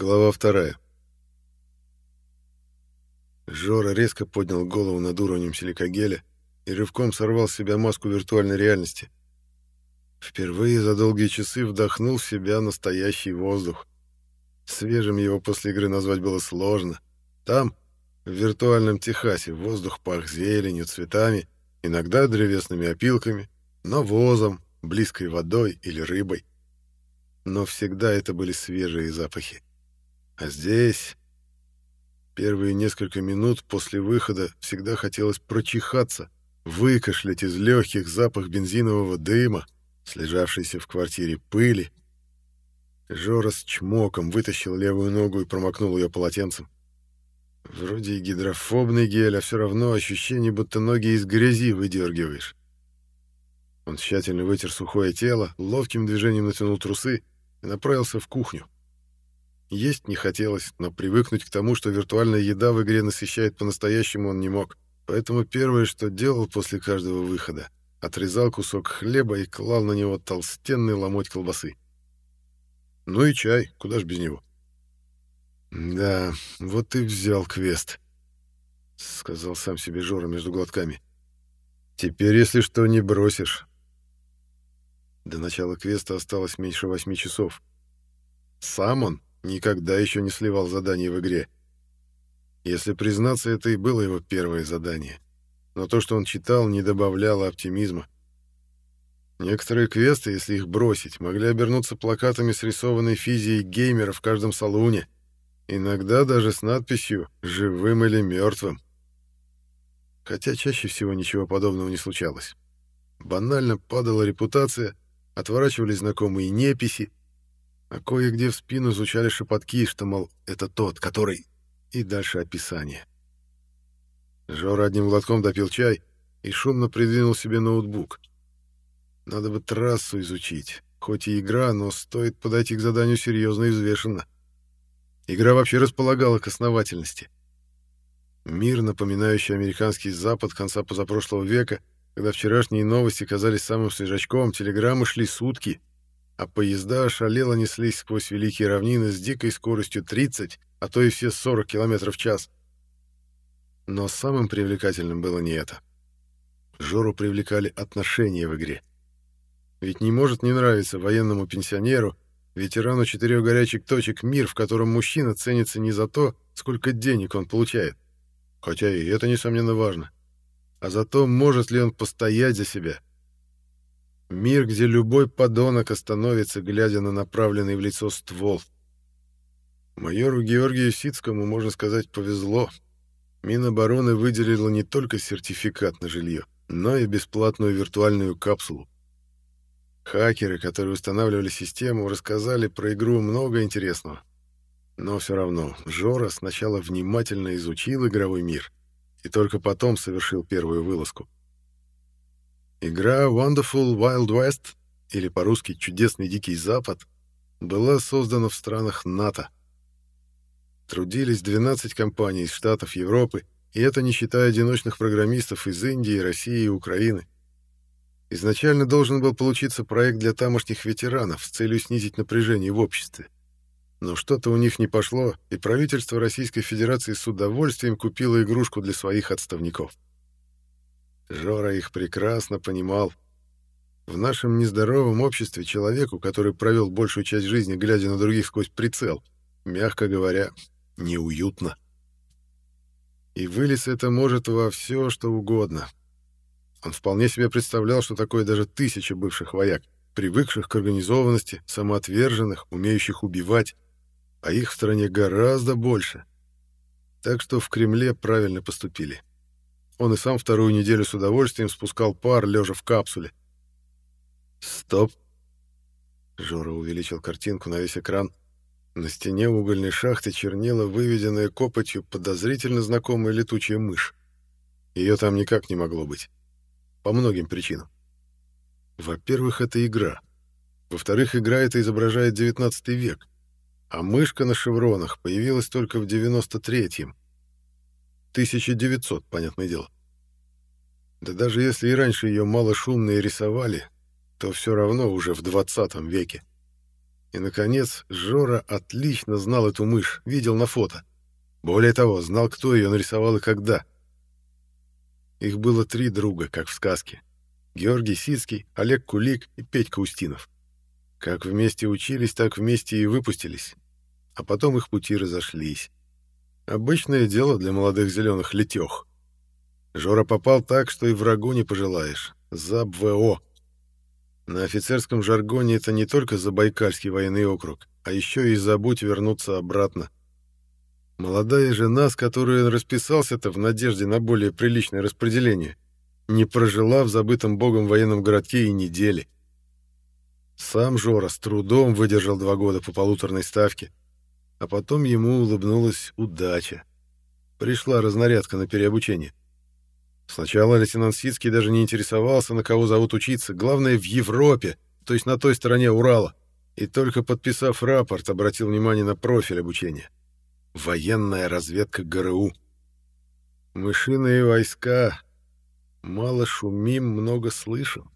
Глава вторая. Жора резко поднял голову над уровнем силикогеля и рывком сорвал с себя маску виртуальной реальности. Впервые за долгие часы вдохнул в себя настоящий воздух. Свежим его после игры назвать было сложно. Там, в виртуальном Техасе, воздух пах зеленью, цветами, иногда древесными опилками, навозом, близкой водой или рыбой. Но всегда это были свежие запахи. А здесь... Первые несколько минут после выхода всегда хотелось прочихаться, выкашлять из легких запах бензинового дыма, слежавшейся в квартире пыли. Жора с чмоком вытащил левую ногу и промокнул ее полотенцем. Вроде и гидрофобный гель, а все равно ощущение, будто ноги из грязи выдергиваешь. Он тщательно вытер сухое тело, ловким движением натянул трусы и направился в кухню. Есть не хотелось, но привыкнуть к тому, что виртуальная еда в игре насыщает по-настоящему, он не мог. Поэтому первое, что делал после каждого выхода, отрезал кусок хлеба и клал на него толстенный ломоть колбасы. Ну и чай, куда ж без него. «Да, вот и взял квест», — сказал сам себе Жора между глотками. «Теперь, если что, не бросишь». До начала квеста осталось меньше восьми часов. Сам он никогда еще не сливал задание в игре. Если признаться, это и было его первое задание. Но то, что он читал, не добавляло оптимизма. Некоторые квесты, если их бросить, могли обернуться плакатами с рисованной физией геймера в каждом салуне, иногда даже с надписью «Живым или мертвым». Хотя чаще всего ничего подобного не случалось. Банально падала репутация, отворачивались знакомые неписи, а кое-где в спину звучали шепотки, что, мол, это тот, который... И дальше описание. Жора одним глотком допил чай и шумно придвинул себе ноутбук. Надо бы трассу изучить. Хоть и игра, но стоит подойти к заданию серьезно и взвешенно. Игра вообще располагала к основательности. Мир, напоминающий американский Запад конца позапрошлого века, когда вчерашние новости казались самым свежачком, телеграммы шли сутки — а поезда ошалело неслись сквозь великие равнины с дикой скоростью 30, а то и все 40 км в час. Но самым привлекательным было не это. Жору привлекали отношения в игре. Ведь не может не нравиться военному пенсионеру, ветерану четырех горячих точек мир, в котором мужчина ценится не за то, сколько денег он получает, хотя и это, несомненно, важно, а за то, может ли он постоять за себя, Мир, где любой подонок остановится, глядя на направленный в лицо ствол. Майору Георгию Сицкому, можно сказать, повезло. Минобороны выделила не только сертификат на жилье, но и бесплатную виртуальную капсулу. Хакеры, которые устанавливали систему, рассказали про игру много интересного. Но все равно Жора сначала внимательно изучил игровой мир и только потом совершил первую вылазку. Игра Wonderful Wild West, или по-русски «Чудесный Дикий Запад», была создана в странах НАТО. Трудились 12 компаний из штатов Европы, и это не считая одиночных программистов из Индии, России и Украины. Изначально должен был получиться проект для тамошних ветеранов с целью снизить напряжение в обществе. Но что-то у них не пошло, и правительство Российской Федерации с удовольствием купило игрушку для своих отставников. Жора их прекрасно понимал. В нашем нездоровом обществе человеку, который провел большую часть жизни, глядя на других сквозь прицел, мягко говоря, неуютно. И вылез это может во все, что угодно. Он вполне себе представлял, что такое даже тысяча бывших вояк, привыкших к организованности, самоотверженных, умеющих убивать, а их в стране гораздо больше. Так что в Кремле правильно поступили. Он и сам вторую неделю с удовольствием спускал пар, лежа в капсуле. «Стоп!» Жора увеличил картинку на весь экран. На стене угольной шахты чернела выведенная копотью подозрительно знакомая летучая мышь. Ее там никак не могло быть. По многим причинам. Во-первых, это игра. Во-вторых, игра это изображает 19 век. А мышка на шевронах появилась только в 93-м. 1900, понятное дело. Да даже если и раньше ее малошумные рисовали, то все равно уже в 20 веке. И, наконец, Жора отлично знал эту мышь, видел на фото. Более того, знал, кто ее нарисовал и когда. Их было три друга, как в сказке. Георгий Сицкий, Олег Кулик и Петька Устинов. Как вместе учились, так вместе и выпустились. А потом их пути разошлись. Обычное дело для молодых зеленых летех. Жора попал так, что и врагу не пожелаешь. Заб ВО. На офицерском жаргоне это не только Забайкальский военный округ, а еще и забудь вернуться обратно. Молодая жена, с которой он расписался-то в надежде на более приличное распределение, не прожила в забытом богом военном городке и недели. Сам Жора с трудом выдержал два года по полуторной ставке, а потом ему улыбнулась удача. Пришла разнарядка на переобучение. Сначала лейтенант Сицкий даже не интересовался, на кого зовут учиться, главное, в Европе, то есть на той стороне Урала, и только подписав рапорт, обратил внимание на профиль обучения. Военная разведка ГРУ. Мышиные войска. Мало шумим, много слышим.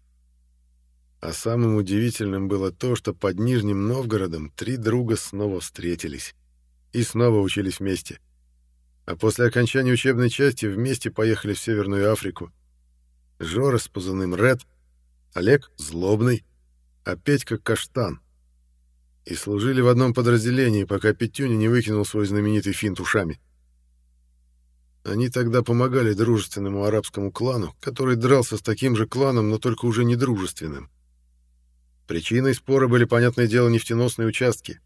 А самым удивительным было то, что под Нижним Новгородом три друга снова встретились. И снова учились вместе. — а после окончания учебной части вместе поехали в Северную Африку. Жора с позывным «Ред», Олег — «Злобный», а Петька — «Каштан». И служили в одном подразделении, пока Петюня не выкинул свой знаменитый финт ушами. Они тогда помогали дружественному арабскому клану, который дрался с таким же кланом, но только уже не дружественным. Причиной спора были, понятное дело, нефтеносные участки.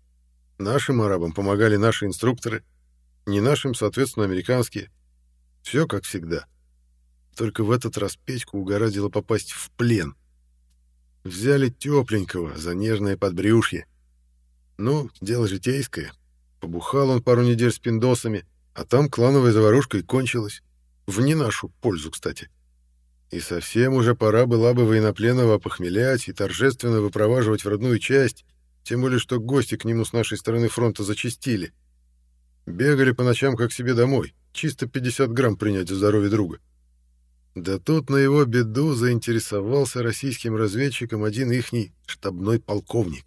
Нашим арабам помогали наши инструкторы — не нашим, соответственно, американские. Все как всегда. Только в этот раз Петьку угораздило попасть в плен. Взяли тепленького за нежное подбрюшье. Ну, дело житейское. Побухал он пару недель с пиндосами, а там клановая заварушка и кончилась. В не нашу пользу, кстати. И совсем уже пора была бы военнопленного опохмелять и торжественно выпроваживать в родную часть, тем более что гости к нему с нашей стороны фронта зачастили. — Бегали по ночам как себе домой, чисто 50 грамм принять за здоровье друга. Да тут на его беду заинтересовался российским разведчиком один ихний штабной полковник.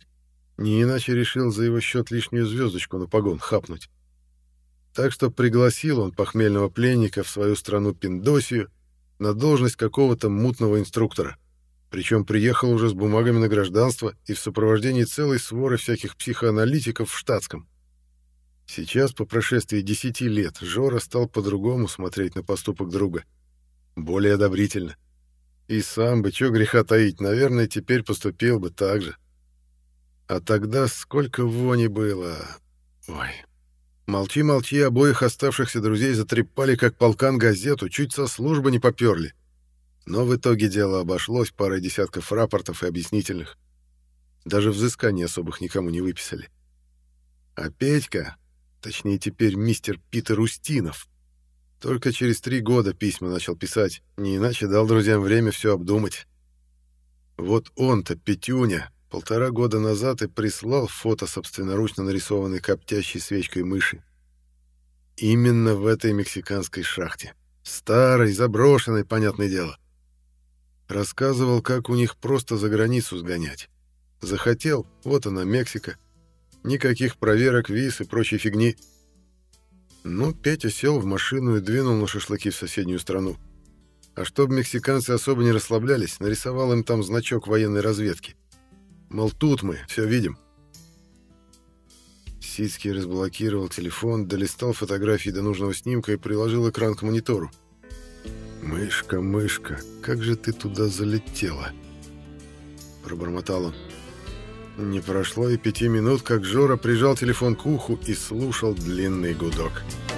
Не иначе решил за его счет лишнюю звездочку на погон хапнуть. Так что пригласил он похмельного пленника в свою страну Пиндосию на должность какого-то мутного инструктора. Причем приехал уже с бумагами на гражданство и в сопровождении целой своры всяких психоаналитиков в штатском. Сейчас, по прошествии десяти лет, Жора стал по-другому смотреть на поступок друга. Более одобрительно. И сам бы, чё греха таить, наверное, теперь поступил бы так же. А тогда сколько вони было. Ой. Молчи-молчи, обоих оставшихся друзей затрепали, как полкан газету, чуть со службы не поперли. Но в итоге дело обошлось парой десятков рапортов и объяснительных. Даже взысканий особых никому не выписали. А Петька, Точнее, теперь мистер Питер Устинов. Только через три года письма начал писать, не иначе дал друзьям время все обдумать. Вот он-то, Петюня, полтора года назад и прислал фото собственноручно нарисованной коптящей свечкой мыши. Именно в этой мексиканской шахте. Старой, заброшенной, понятное дело. Рассказывал, как у них просто за границу сгонять. Захотел, вот она, Мексика — Никаких проверок, виз и прочей фигни. Ну, Петя сел в машину и двинул на шашлыки в соседнюю страну. А чтобы мексиканцы особо не расслаблялись, нарисовал им там значок военной разведки. Мол, тут мы, все видим. Сицкий разблокировал телефон, долистал фотографии до нужного снимка и приложил экран к монитору. «Мышка, мышка, как же ты туда залетела?» Пробормотал он. Не прошло и пяти минут, как Жора прижал телефон к уху и слушал длинный гудок. «Мышка,